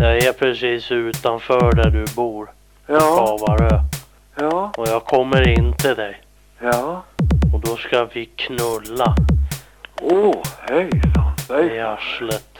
Jag är precis utanför där du bor. Ja, Kavarö. ja, Och jag kommer in till dig. ja. Och då ska vi knulla Åh, hejsan, i arslet.